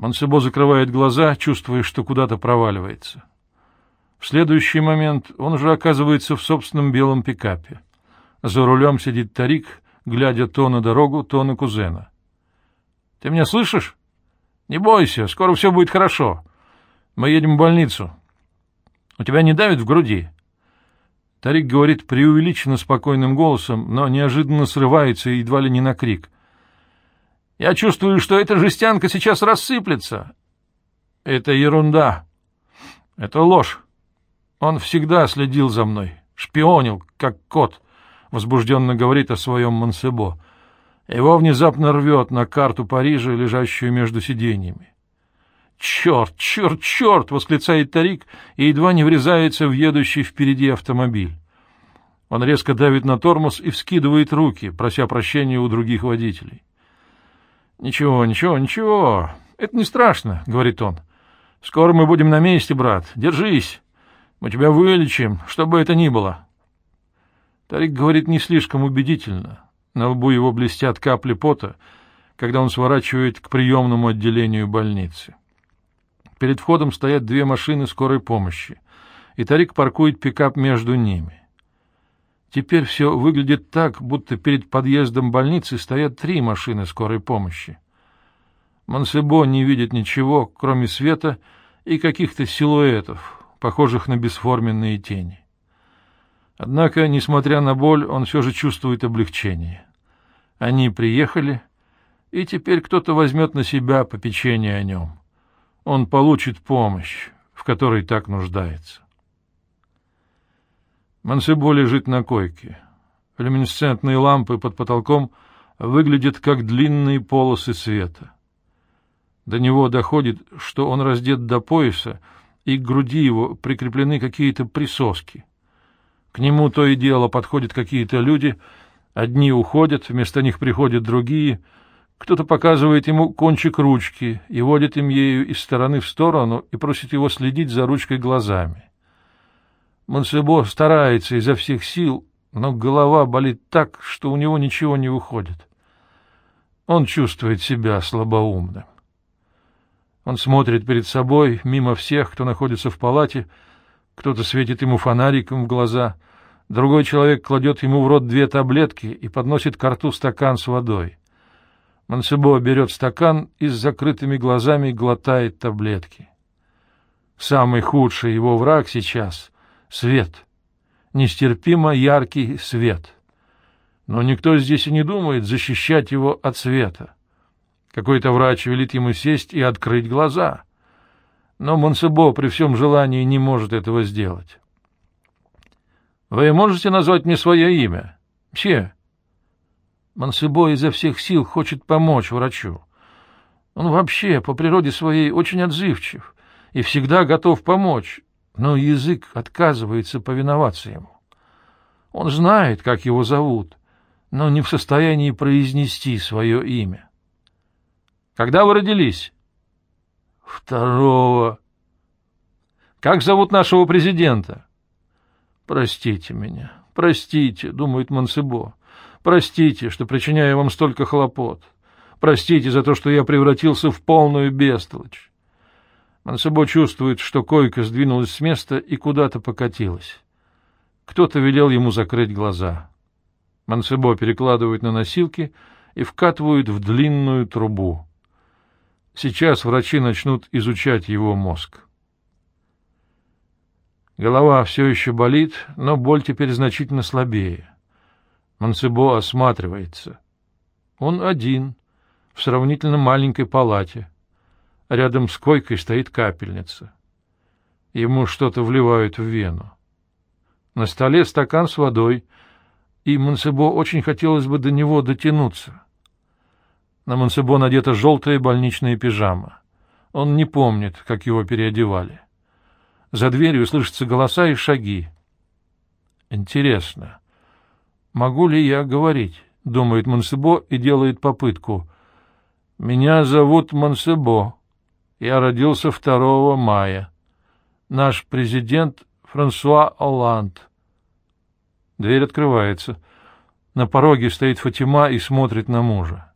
Мансебо закрывает глаза, чувствуя, что куда-то проваливается. В следующий момент он уже оказывается в собственном белом пикапе. За рулем сидит Тарик, глядя то на дорогу, то на кузена. — Ты меня слышишь? Не бойся, скоро все будет хорошо. Мы едем в больницу. У тебя не давит в груди? Тарик говорит преувеличенно спокойным голосом, но неожиданно срывается едва ли не на крик. — Я чувствую, что эта жестянка сейчас рассыплется. — Это ерунда. Это ложь. Он всегда следил за мной, шпионил, как кот, — возбужденно говорит о своем Монсебо. Его внезапно рвет на карту Парижа, лежащую между сиденьями. «Черт, черт, черт!» — восклицает Тарик и едва не врезается в едущий впереди автомобиль. Он резко давит на тормоз и вскидывает руки, прося прощения у других водителей. «Ничего, ничего, ничего, это не страшно», — говорит он. «Скоро мы будем на месте, брат. Держись. Мы тебя вылечим, что бы это ни было. Тарик говорит не слишком убедительно. На лбу его блестят капли пота, когда он сворачивает к приемному отделению больницы. Перед входом стоят две машины скорой помощи, и Тарик паркует пикап между ними. Теперь все выглядит так, будто перед подъездом больницы стоят три машины скорой помощи. Монсебо не видит ничего, кроме света и каких-то силуэтов, похожих на бесформенные тени. Однако, несмотря на боль, он все же чувствует облегчение. Они приехали, и теперь кто-то возьмет на себя попечение о нем. Он получит помощь, в которой так нуждается. Мансебо лежит на койке. Люминесцентные лампы под потолком выглядят как длинные полосы света. До него доходит, что он раздет до пояса, и к груди его прикреплены какие-то присоски. К нему то и дело подходят какие-то люди, одни уходят, вместо них приходят другие, кто-то показывает ему кончик ручки и водит им ею из стороны в сторону и просит его следить за ручкой глазами. Монсебо старается изо всех сил, но голова болит так, что у него ничего не выходит. Он чувствует себя слабоумным. Он смотрит перед собой, мимо всех, кто находится в палате, кто-то светит ему фонариком в глаза, другой человек кладет ему в рот две таблетки и подносит к рту стакан с водой. Мансебо берет стакан и с закрытыми глазами глотает таблетки. Самый худший его враг сейчас — свет. Нестерпимо яркий свет. Но никто здесь и не думает защищать его от света. Какой-то врач велит ему сесть и открыть глаза. Но Монсебо при всем желании не может этого сделать. «Вы можете назвать мне свое имя?» «Все». Монсебо изо всех сил хочет помочь врачу. Он вообще по природе своей очень отзывчив и всегда готов помочь, но язык отказывается повиноваться ему. Он знает, как его зовут, но не в состоянии произнести свое имя. Когда вы родились? Второго. Как зовут нашего президента? Простите меня, простите, думает Монсебо. Простите, что причиняю вам столько хлопот. Простите за то, что я превратился в полную бестолочь. Монсебо чувствует, что койка сдвинулась с места и куда-то покатилась. Кто-то велел ему закрыть глаза. Монсебо перекладывают на носилки и вкатывают в длинную трубу. Сейчас врачи начнут изучать его мозг. Голова все еще болит, но боль теперь значительно слабее. Мансебо осматривается. Он один, в сравнительно маленькой палате. Рядом с койкой стоит капельница. Ему что-то вливают в вену. На столе стакан с водой, и Мансебо очень хотелось бы до него дотянуться. На Монсебо надета желтая больничная пижама. Он не помнит, как его переодевали. За дверью слышатся голоса и шаги. Интересно, могу ли я говорить? — думает Монсебо и делает попытку. «Меня зовут Монсебо. Я родился 2 мая. Наш президент Франсуа Оланд». Дверь открывается. На пороге стоит Фатима и смотрит на мужа.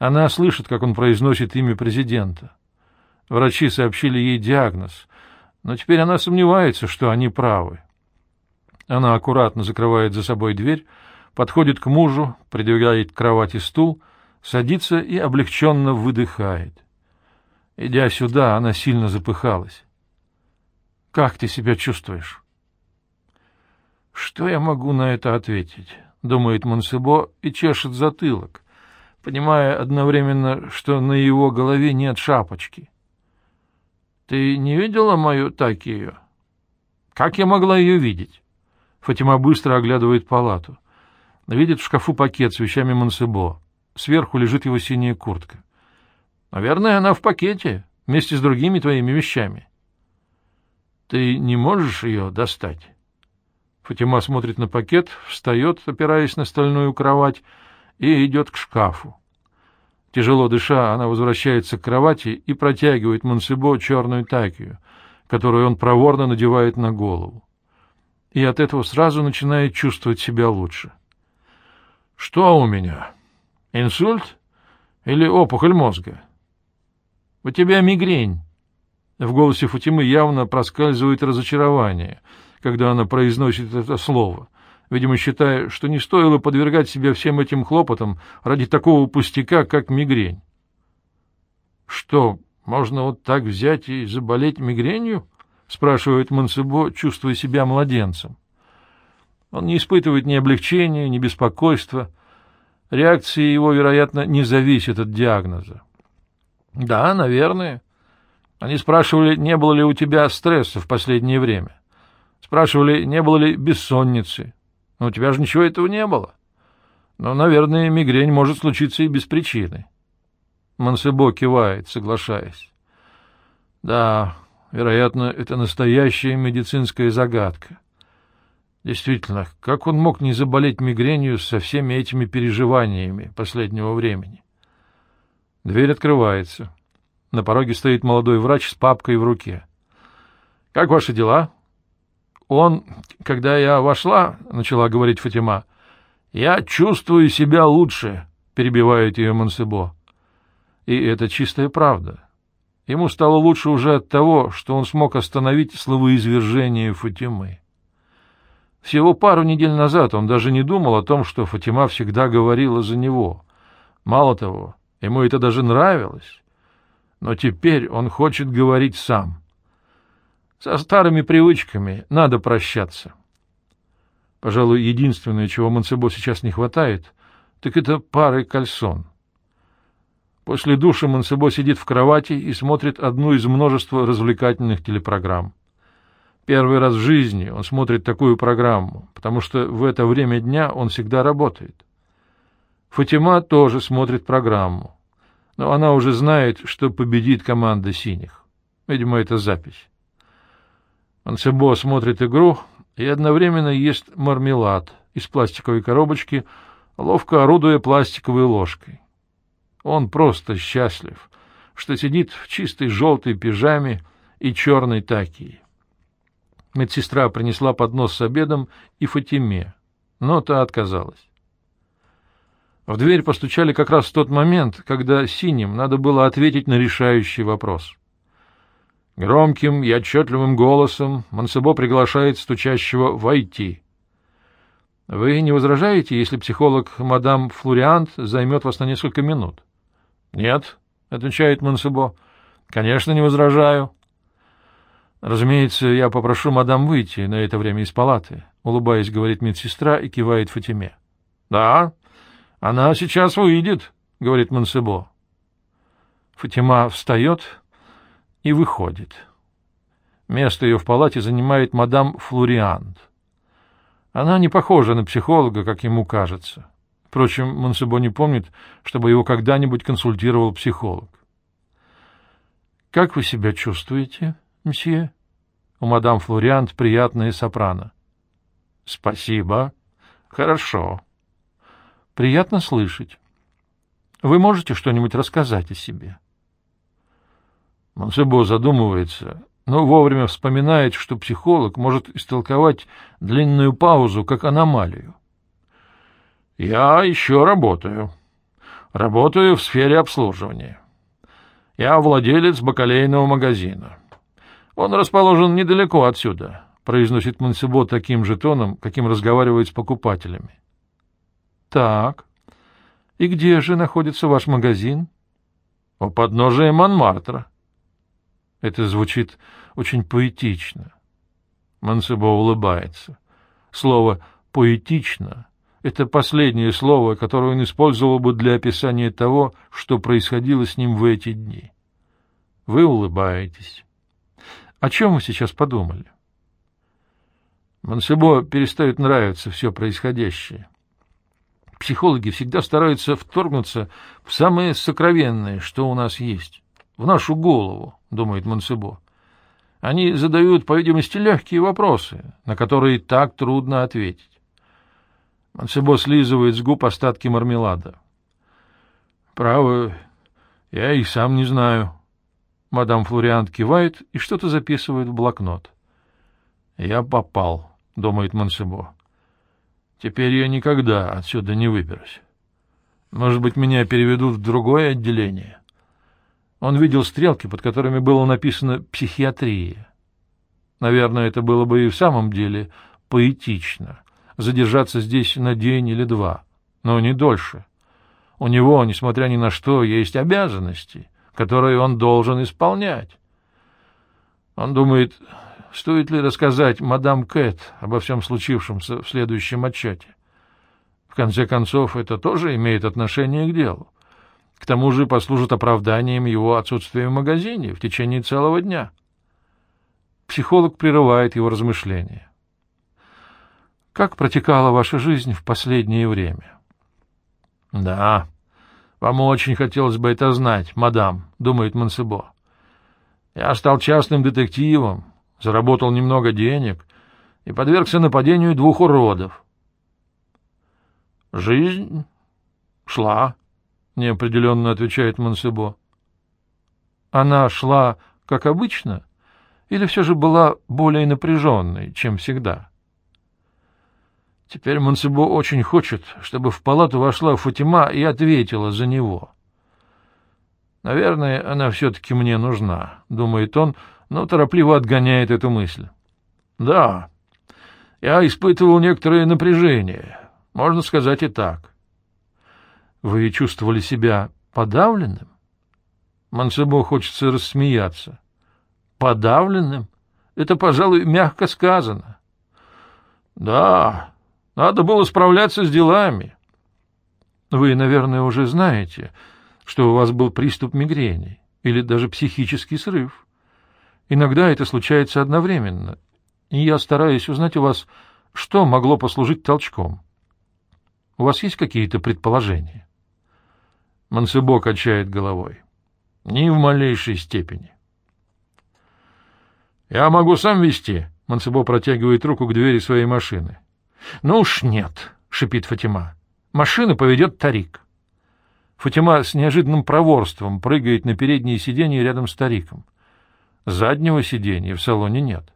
Она слышит, как он произносит имя президента. Врачи сообщили ей диагноз, но теперь она сомневается, что они правы. Она аккуратно закрывает за собой дверь, подходит к мужу, придвигает к кровати стул, садится и облегченно выдыхает. Идя сюда, она сильно запыхалась. — Как ты себя чувствуешь? — Что я могу на это ответить? — думает Монсебо и чешет затылок, понимая одновременно, что на его голове нет шапочки. — Ты не видела мою Такию? — Как я могла ее видеть? Фатима быстро оглядывает палату. Видит в шкафу пакет с вещами Монсебо. Сверху лежит его синяя куртка. Наверное, она в пакете, вместе с другими твоими вещами. Ты не можешь ее достать? Фатима смотрит на пакет, встает, опираясь на стальную кровать, и идет к шкафу. Тяжело дыша, она возвращается к кровати и протягивает Монсебо черную такию, которую он проворно надевает на голову и от этого сразу начинает чувствовать себя лучше. — Что у меня? Инсульт или опухоль мозга? — У тебя мигрень. В голосе Фатимы явно проскальзывает разочарование, когда она произносит это слово, видимо, считая, что не стоило подвергать себя всем этим хлопотам ради такого пустяка, как мигрень. — Что, можно вот так взять и заболеть мигренью? —— спрашивает Монсебо, чувствуя себя младенцем. Он не испытывает ни облегчения, ни беспокойства. Реакция его, вероятно, не зависит от диагноза. — Да, наверное. Они спрашивали, не было ли у тебя стресса в последнее время. Спрашивали, не было ли бессонницы. Но у тебя же ничего этого не было. Но, наверное, мигрень может случиться и без причины. Монсебо кивает, соглашаясь. — Да, Вероятно, это настоящая медицинская загадка. Действительно, как он мог не заболеть мигренью со всеми этими переживаниями последнего времени? Дверь открывается. На пороге стоит молодой врач с папкой в руке. — Как ваши дела? — Он, когда я вошла, — начала говорить Фатима, — я чувствую себя лучше, — перебивает ее Монсебо. И это чистая правда. Ему стало лучше уже от того, что он смог остановить словоизвержение Фатимы. Всего пару недель назад он даже не думал о том, что Фатима всегда говорила за него. Мало того, ему это даже нравилось. Но теперь он хочет говорить сам. Со старыми привычками надо прощаться. Пожалуй, единственное, чего Монсебо сейчас не хватает, так это пары кальсон. После душа Монсебо сидит в кровати и смотрит одну из множества развлекательных телепрограмм. Первый раз в жизни он смотрит такую программу, потому что в это время дня он всегда работает. Фатима тоже смотрит программу, но она уже знает, что победит команда синих. Видимо, это запись. Монсебо смотрит игру и одновременно ест мармелад из пластиковой коробочки, ловко орудуя пластиковой ложкой. Он просто счастлив, что сидит в чистой желтой пижаме и черной такии. Медсестра принесла поднос с обедом и Фатиме, но та отказалась. В дверь постучали как раз в тот момент, когда синим надо было ответить на решающий вопрос. Громким и отчетливым голосом Мансебо приглашает стучащего войти. «Вы не возражаете, если психолог мадам Флориант займет вас на несколько минут?» — Нет, — отвечает Монсебо. — Конечно, не возражаю. — Разумеется, я попрошу мадам выйти на это время из палаты, — улыбаясь, говорит медсестра и кивает Фатиме. — Да, она сейчас выйдет, — говорит Монсебо. Фатима встает и выходит. Место ее в палате занимает мадам Флориант. Она не похожа на психолога, как ему кажется. Впрочем, Монсебо не помнит, чтобы его когда-нибудь консультировал психолог. — Как вы себя чувствуете, мсье? У мадам Флориант приятная сопрано. — Спасибо. Хорошо. — Приятно слышать. Вы можете что-нибудь рассказать о себе? Монсебо задумывается, но вовремя вспоминает, что психолог может истолковать длинную паузу как аномалию. Я еще работаю. Работаю в сфере обслуживания. Я владелец бакалейного магазина. Он расположен недалеко отсюда, — произносит Мансебо таким же тоном, каким разговаривает с покупателями. — Так. И где же находится ваш магазин? — У подножия Монмартра. Это звучит очень поэтично. Мансебо улыбается. Слово «поэтично» — это последнее слово, которое он использовал бы для описания того, что происходило с ним в эти дни. Вы улыбаетесь. О чем вы сейчас подумали? Мансебо перестает нравиться все происходящее. Психологи всегда стараются вторгнуться в самое сокровенное, что у нас есть, в нашу голову, думает Мансебо. Они задают, по видимости, легкие вопросы, на которые так трудно ответить. Мансебо слизывает с губ остатки мармелада. «Право, я и сам не знаю». Мадам Флориант кивает и что-то записывает в блокнот. «Я попал», — думает Мансебо. «Теперь я никогда отсюда не выберусь. Может быть, меня переведут в другое отделение?» Он видел стрелки, под которыми было написано «психиатрия». Наверное, это было бы и в самом деле поэтично — задержаться здесь на день или два, но не дольше. У него, несмотря ни на что, есть обязанности, которые он должен исполнять. Он думает, стоит ли рассказать мадам Кэт обо всем случившемся в следующем отчете. В конце концов, это тоже имеет отношение к делу. К тому же послужит оправданием его отсутствия в магазине в течение целого дня. Психолог прерывает его размышления. Как протекала ваша жизнь в последнее время? — Да, вам очень хотелось бы это знать, мадам, — думает Мансебо. Я стал частным детективом, заработал немного денег и подвергся нападению двух уродов. Жизнь шла, — неопределенно отвечает Монсебо. Она шла, как обычно, или все же была более напряженной, чем всегда? Теперь Монсебо очень хочет, чтобы в палату вошла Фатима и ответила за него. Наверное, она все-таки мне нужна, — думает он, но торопливо отгоняет эту мысль. Да, я испытывал некоторое напряжение, можно сказать и так. Вы чувствовали себя подавленным? Мансебо хочется рассмеяться. Подавленным? Это, пожалуй, мягко сказано. Да, надо было справляться с делами. Вы, наверное, уже знаете, что у вас был приступ мигрени или даже психический срыв. Иногда это случается одновременно, и я стараюсь узнать у вас, что могло послужить толчком. У вас есть какие-то предположения? Мансебо качает головой. Ни в малейшей степени. «Я могу сам вести», — Мансебо протягивает руку к двери своей машины. «Ну уж нет», — шипит Фатима. «Машину поведет Тарик». Фатима с неожиданным проворством прыгает на переднее сиденье рядом с Тариком. Заднего сиденья в салоне нет.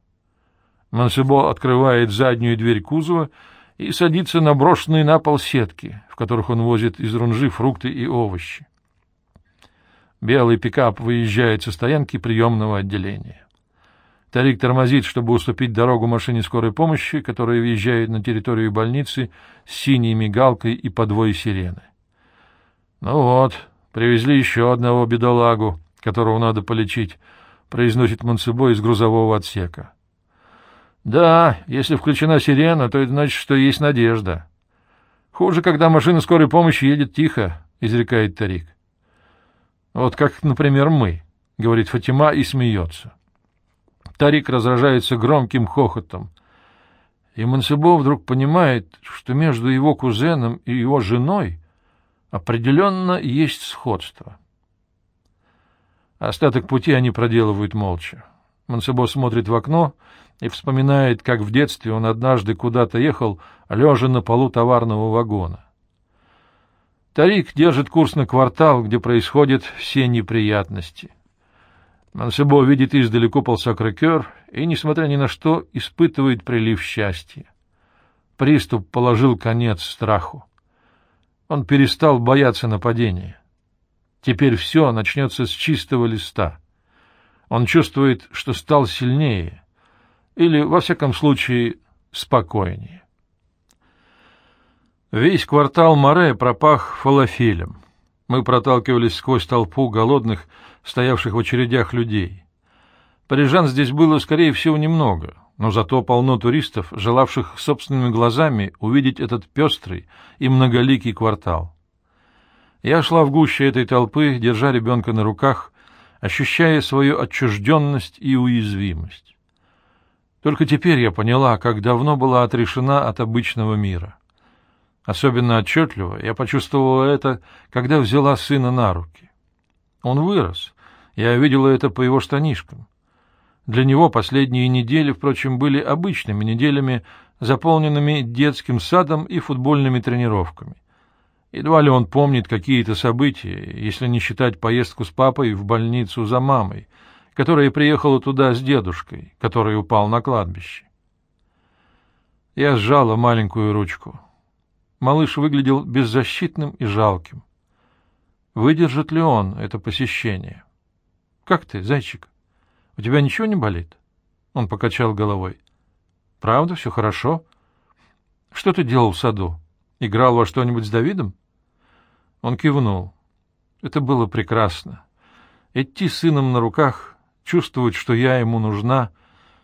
Мансебо открывает заднюю дверь кузова и садится на брошенные на пол сетки, в которых он возит из рунжи фрукты и овощи. Белый пикап выезжает со стоянки приемного отделения. Тарик тормозит, чтобы уступить дорогу машине скорой помощи, которая въезжает на территорию больницы с синей мигалкой и подвой сирены. «Ну вот, привезли еще одного бедолагу, которого надо полечить», — произносит Монсебо из грузового отсека. Да, если включена сирена, то это значит, что есть надежда. Хуже, когда машина скорой помощи едет тихо, изрекает Тарик. Вот как, например, мы, говорит Фатима и смеется. Тарик разражается громким хохотом. И Мансебо вдруг понимает, что между его кузеном и его женой определенно есть сходство. Остаток пути они проделывают молча. Мансебо смотрит в окно и вспоминает, как в детстве он однажды куда-то ехал, лежа на полу товарного вагона. Тарик держит курс на квартал, где происходят все неприятности. Мансебо видит издали купол Сакрекер и, несмотря ни на что, испытывает прилив счастья. Приступ положил конец страху. Он перестал бояться нападения. Теперь все начнется с чистого листа. Он чувствует, что стал сильнее, или, во всяком случае, спокойнее. Весь квартал Море пропах фалафелем. Мы проталкивались сквозь толпу голодных, стоявших в очередях людей. Парижан здесь было, скорее всего, немного, но зато полно туристов, желавших собственными глазами увидеть этот пестрый и многоликий квартал. Я шла в гуще этой толпы, держа ребенка на руках, ощущая свою отчужденность и уязвимость. Только теперь я поняла, как давно была отрешена от обычного мира. Особенно отчетливо я почувствовала это, когда взяла сына на руки. Он вырос, я видела это по его штанишкам. Для него последние недели, впрочем, были обычными неделями, заполненными детским садом и футбольными тренировками. Едва ли он помнит какие-то события, если не считать поездку с папой в больницу за мамой, которая приехала туда с дедушкой, который упал на кладбище. Я сжала маленькую ручку. Малыш выглядел беззащитным и жалким. Выдержит ли он это посещение? — Как ты, зайчик? У тебя ничего не болит? Он покачал головой. — Правда, все хорошо? — Что ты делал в саду? Играл во что-нибудь с Давидом? Он кивнул. Это было прекрасно. Идти с сыном на руках, чувствовать, что я ему нужна,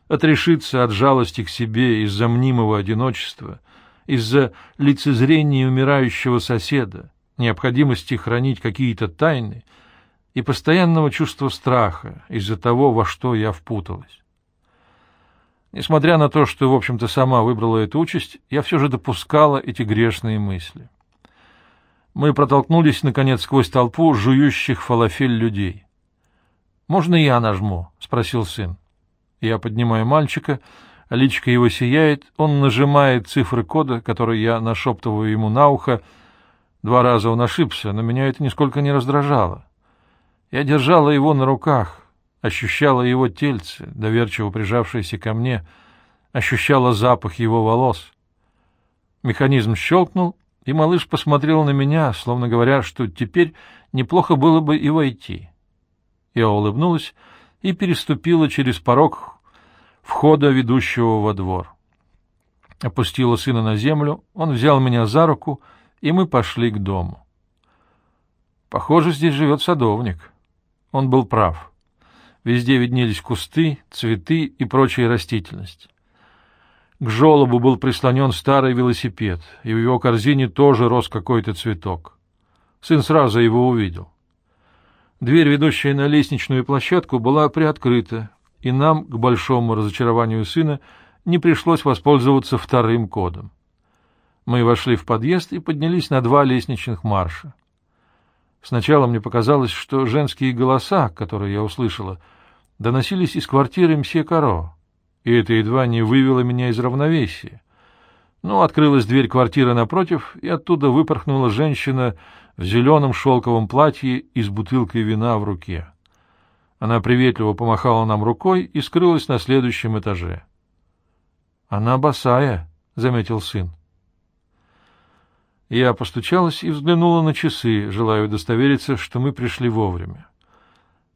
отрешиться от жалости к себе из-за мнимого одиночества, из-за лицезрения умирающего соседа, необходимости хранить какие-то тайны — и постоянного чувства страха из-за того, во что я впуталась. Несмотря на то, что, в общем-то, сама выбрала эту участь, я все же допускала эти грешные мысли. Мы протолкнулись, наконец, сквозь толпу жующих фалафель людей. «Можно я нажму?» — спросил сын. Я поднимаю мальчика, личка его сияет, он нажимает цифры кода, которые я нашептываю ему на ухо. Два раза он ошибся, но меня это нисколько не раздражало. Я держала его на руках, ощущала его тельце, доверчиво прижавшееся ко мне, ощущала запах его волос. Механизм щелкнул, и малыш посмотрел на меня, словно говоря, что теперь неплохо было бы и войти. Я улыбнулась и переступила через порог входа, ведущего во двор. Опустила сына на землю, он взял меня за руку, и мы пошли к дому. Похоже, здесь живет садовник. Он был прав. Везде виднелись кусты, цветы и прочая растительность. К желобу был прислонен старый велосипед, и в его корзине тоже рос какой-то цветок. Сын сразу его увидел. Дверь, ведущая на лестничную площадку, была приоткрыта, и нам, к большому разочарованию сына, не пришлось воспользоваться вторым кодом. Мы вошли в подъезд и поднялись на два лестничных марша. Сначала мне показалось, что женские голоса, которые я услышала, доносились из квартиры мсье Каро, и это едва не вывело меня из равновесия. Но открылась дверь квартиры напротив, и оттуда выпорхнула женщина в зеленом шелковом платье и с бутылкой вина в руке. Она приветливо помахала нам рукой и скрылась на следующем этаже. — Она босая, — заметил сын. Я постучалась и взглянула на часы, желая удостовериться, что мы пришли вовремя.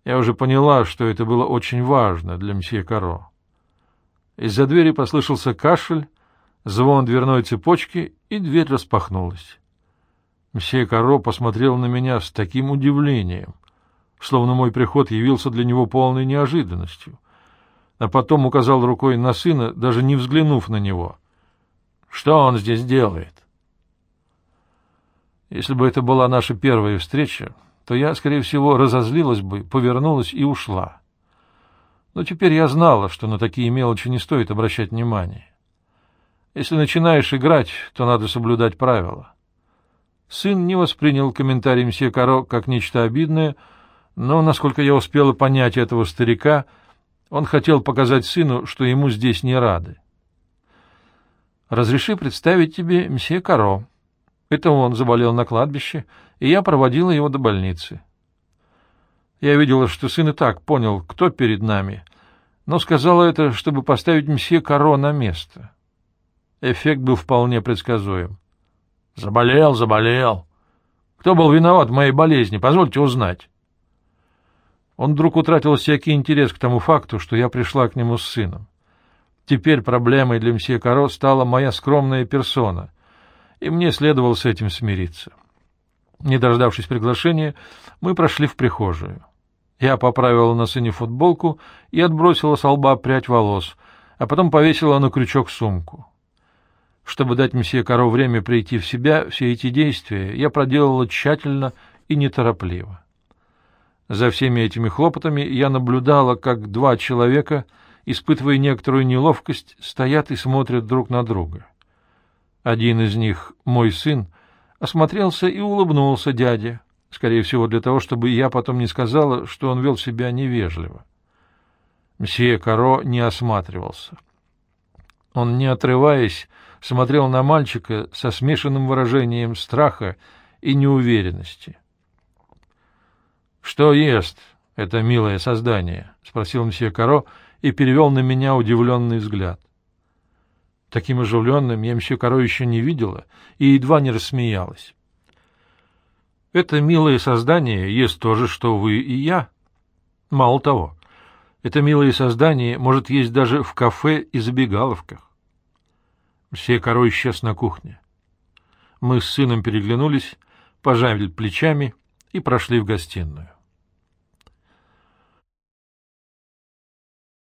Я уже поняла, что это было очень важно для мсье Каро. Из-за двери послышался кашель, звон дверной цепочки, и дверь распахнулась. Мсье Каро посмотрел на меня с таким удивлением, словно мой приход явился для него полной неожиданностью, а потом указал рукой на сына, даже не взглянув на него. «Что он здесь делает?» Если бы это была наша первая встреча, то я, скорее всего, разозлилась бы, повернулась и ушла. Но теперь я знала, что на такие мелочи не стоит обращать внимание. Если начинаешь играть, то надо соблюдать правила. Сын не воспринял комментарий мсье Каро как нечто обидное, но, насколько я успела понять этого старика, он хотел показать сыну, что ему здесь не рады. «Разреши представить тебе мсье Каро», это он заболел на кладбище, и я проводила его до больницы. Я видела, что сын и так понял, кто перед нами, но сказала это, чтобы поставить мсье Каро на место. Эффект был вполне предсказуем. «Заболел, заболел. Кто был виноват в моей болезни? Позвольте узнать. Он вдруг утратил всякий интерес к тому факту, что я пришла к нему с сыном. Теперь проблемой для мсье Каро стала моя скромная персона, и мне следовало с этим смириться. Не дождавшись приглашения, мы прошли в прихожую. Я поправила на сыне футболку и отбросила с лба прядь волос, а потом повесила на крючок сумку. Чтобы дать мсье Каро время прийти в себя, все эти действия я проделала тщательно и неторопливо. За всеми этими хлопотами я наблюдала, как два человека, испытывая некоторую неловкость, стоят и смотрят друг на друга. Один из них, мой сын, осмотрелся и улыбнулся дяде, скорее всего, для того, чтобы я потом не сказала, что он вел себя невежливо. Мсье Каро не осматривался. Он, не отрываясь, смотрел на мальчика со смешанным выражением страха и неуверенности. — Что ест это милое создание? — спросил мсье Каро и перевел на меня удивленный взгляд. Таким оживленным я мсье Каро еще не видела и едва не рассмеялась. — Это милое создание ест то же, что вы и я. Мало того, это милое создание может есть даже в кафе и забегаловках. Все корой исчез на кухне. Мы с сыном переглянулись, пожали плечами и прошли в гостиную.